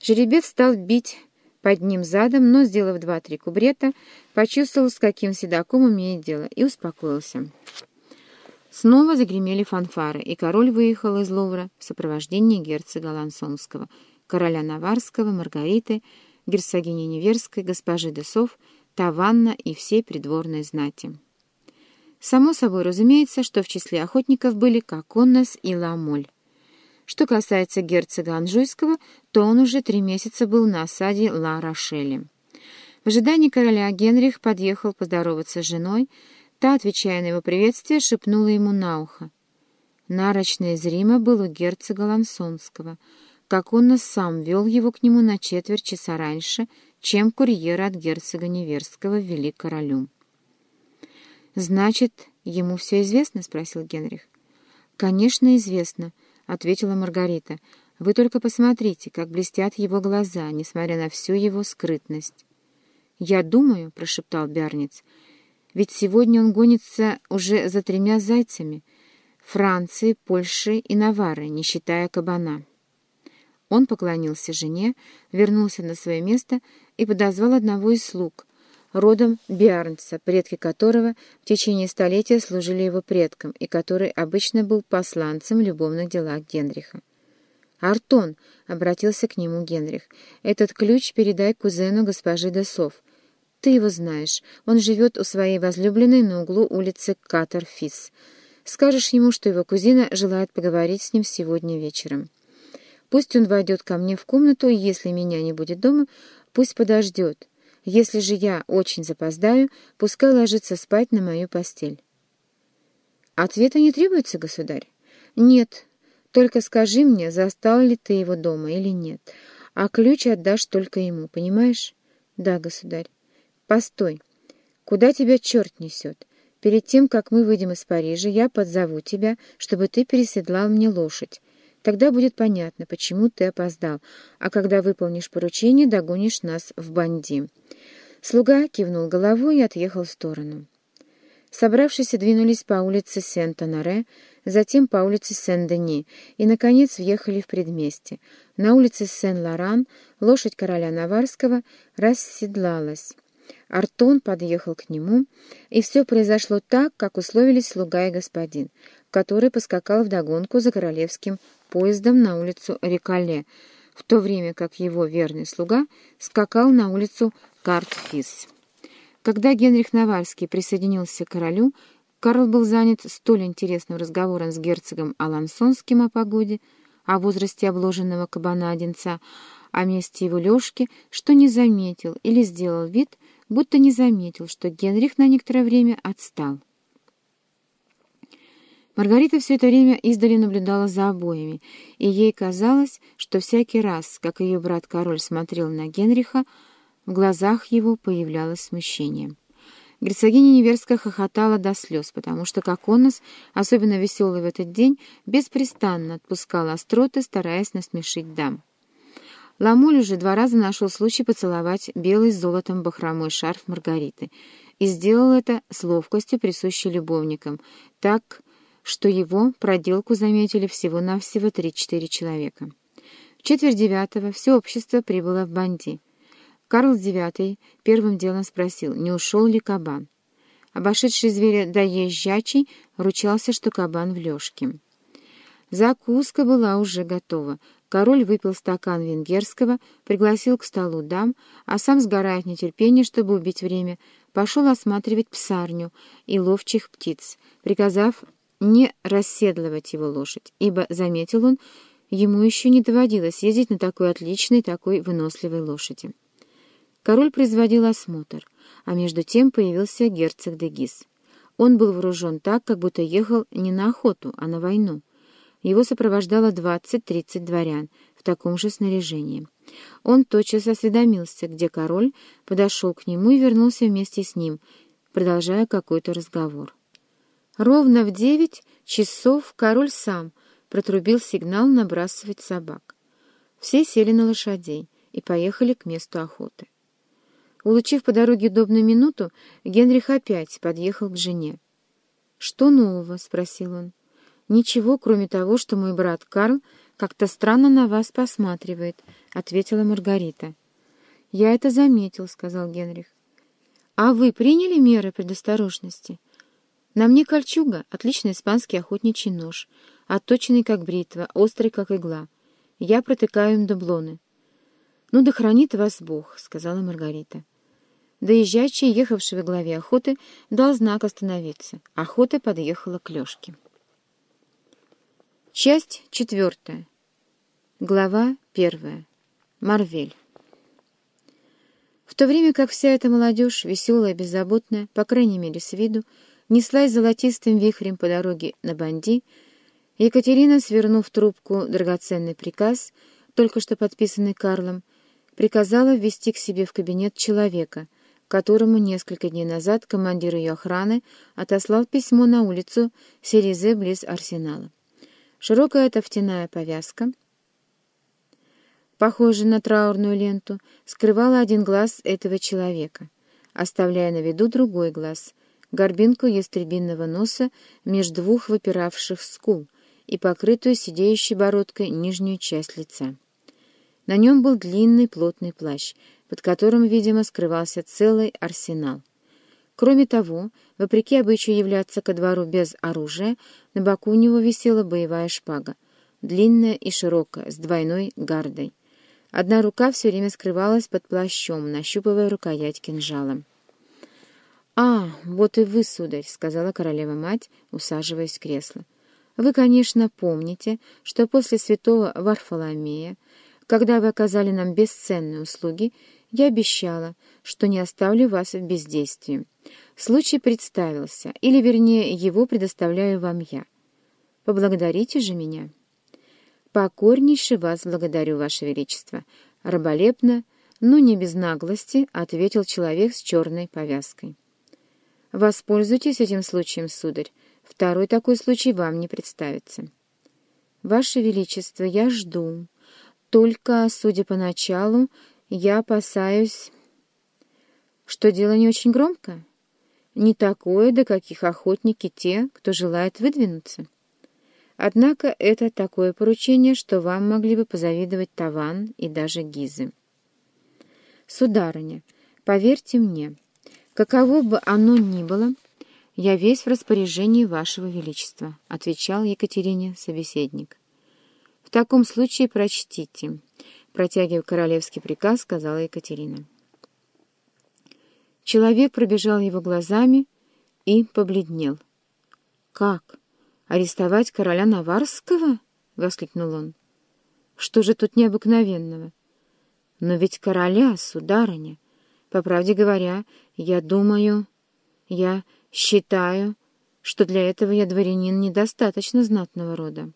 Жеребец стал бить под ним задом, но, сделав два-три кубрета, почувствовал, с каким седаком имеет дело, и успокоился. Снова загремели фанфары, и король выехал из Лувра в сопровождении герцога Лансонского, короля Наварского, Маргариты, герцогини Неверской, госпожи Десов, Таванна и всей придворной знати. Само собой разумеется, что в числе охотников были Коконнос и Ламоль. Что касается герцога Анжуйского, то он уже три месяца был на осаде Ла-Рошеля. В ожидании короля Генрих подъехал поздороваться с женой, та, отвечая на его приветствие, шепнула ему на ухо. Нарочно из Рима был у герцога Лансонского, как он сам вел его к нему на четверть часа раньше, чем курьера от герцога Неверского вели королю. «Значит, ему все известно?» — спросил Генрих. «Конечно, известно», — ответила Маргарита. «Вы только посмотрите, как блестят его глаза, несмотря на всю его скрытность». «Я думаю», — прошептал Бярниц, — «ведь сегодня он гонится уже за тремя зайцами — Франции, Польши и Навары, не считая кабана». Он поклонился жене, вернулся на свое место и подозвал одного из слуг — родом Биарнца, предки которого в течение столетия служили его предкам и который обычно был посланцем в любовных делах Генриха. «Артон!» — обратился к нему Генрих. «Этот ключ передай кузену госпожи Десов. Ты его знаешь. Он живет у своей возлюбленной на углу улицы Катерфис. Скажешь ему, что его кузина желает поговорить с ним сегодня вечером. Пусть он войдет ко мне в комнату, и если меня не будет дома, пусть подождет». Если же я очень запоздаю, пускай ложится спать на мою постель. Ответа не требуется, государь? Нет. Только скажи мне, застал ли ты его дома или нет. А ключ отдашь только ему, понимаешь? Да, государь. Постой. Куда тебя черт несет? Перед тем, как мы выйдем из Парижа, я подзову тебя, чтобы ты переседлал мне лошадь. Тогда будет понятно, почему ты опоздал, а когда выполнишь поручение, догонишь нас в банди». Слуга кивнул головой и отъехал в сторону. Собравшиеся двинулись по улице Сент-Оноре, затем по улице Сен-Дени и, наконец, въехали в предместье. На улице Сен-Лоран лошадь короля Наварского расседлалась. Артон подъехал к нему, и все произошло так, как условились слуга и господин, который поскакал вдогонку за королевским поездом на улицу Рикале, в то время как его верный слуга скакал на улицу Картфис. Когда Генрих Навальский присоединился к королю, Карл был занят столь интересным разговором с герцогом Алансонским о погоде, о возрасте обложенного кабана-одинца, о месте его лёжки, что не заметил или сделал вид, будто не заметил, что Генрих на некоторое время отстал. Маргарита все это время издали наблюдала за обоями, и ей казалось, что всякий раз, как ее брат-король смотрел на Генриха, в глазах его появлялось смущение. Герцогиня Неверская хохотала до слез, потому что Коконос, особенно веселый в этот день, беспрестанно отпускал остроты, стараясь насмешить дам. Ламоль уже два раза нашел случай поцеловать белый с золотом бахромой шарф Маргариты, и сделал это с ловкостью, присущей любовникам, так что его проделку заметили всего-навсего три-четыре человека. В четверть девятого все общество прибыло в Банди. Карл IX первым делом спросил, не ушел ли кабан. Обошедший зверя доезжачий ручался, что кабан в лёжке. Закуска была уже готова. Король выпил стакан венгерского, пригласил к столу дам, а сам, сгорая от нетерпения, чтобы убить время, пошел осматривать псарню и ловчих птиц, приказав не расседлывать его лошадь, ибо, заметил он, ему еще не доводилось ездить на такой отличной, такой выносливой лошади. Король производил осмотр, а между тем появился герцог де Гис. Он был вооружен так, как будто ехал не на охоту, а на войну. Его сопровождало двадцать-тридцать дворян в таком же снаряжении. Он тотчас осведомился, где король, подошел к нему и вернулся вместе с ним, продолжая какой-то разговор. Ровно в девять часов король сам протрубил сигнал набрасывать собак. Все сели на лошадей и поехали к месту охоты. Улучив по дороге удобную минуту, Генрих опять подъехал к жене. «Что нового?» — спросил он. «Ничего, кроме того, что мой брат Карл как-то странно на вас посматривает», — ответила Маргарита. «Я это заметил», — сказал Генрих. «А вы приняли меры предосторожности?» «На мне кольчуга, отличный испанский охотничий нож, отточенный как бритва, острый как игла. Я протыкаю им дублоны». «Ну да хранит вас Бог», — сказала Маргарита. Доезжающая, ехавшая во главе охоты, дал знак остановиться. Охота подъехала к Лёшке. Часть четвертая. Глава первая. Марвель. В то время как вся эта молодежь, веселая, беззаботная, по крайней мере с виду, неслась золотистым вихрем по дороге на Банди, Екатерина, свернув трубку драгоценный приказ, только что подписанный Карлом, приказала ввести к себе в кабинет человека, которому несколько дней назад командир ее охраны отослал письмо на улицу Серезе близ Арсенала. Широкая тофтяная повязка, похожая на траурную ленту, скрывала один глаз этого человека, оставляя на виду другой глаз, горбинку ястребинного носа между двух выпиравших скул и покрытую сидеющей бородкой нижнюю часть лица. На нем был длинный плотный плащ, под которым, видимо, скрывался целый арсенал. Кроме того, вопреки обычаю являться ко двору без оружия, на боку у него висела боевая шпага, длинная и широкая, с двойной гардой. Одна рука все время скрывалась под плащом, нащупывая рукоять кинжала. «А, вот и вы, сударь», — сказала королева-мать, усаживаясь в кресло. «Вы, конечно, помните, что после святого Варфоломея, когда вы оказали нам бесценные услуги, я обещала, что не оставлю вас в бездействии. Случай представился, или, вернее, его предоставляю вам я. Поблагодарите же меня. Покорнейше вас благодарю, Ваше Величество. Раболепно, но не без наглости, ответил человек с черной повязкой. Воспользуйтесь этим случаем, сударь. Второй такой случай вам не представится. Ваше Величество, я жду. Только, судя по началу, я опасаюсь, что дело не очень громко. Не такое, до каких охотники те, кто желает выдвинуться. Однако это такое поручение, что вам могли бы позавидовать Таван и даже Гизы. Сударыня, поверьте мне, каково бы оно ни было, я весь в распоряжении вашего величества, — отвечал Екатерине собеседник. В таком случае прочтите, Протягивая королевский приказ, сказала Екатерина. Человек пробежал его глазами и побледнел. «Как? Арестовать короля Наварского?» — воскликнул он. «Что же тут необыкновенного? Но ведь короля, сударыня, по правде говоря, я думаю, я считаю, что для этого я дворянин недостаточно знатного рода».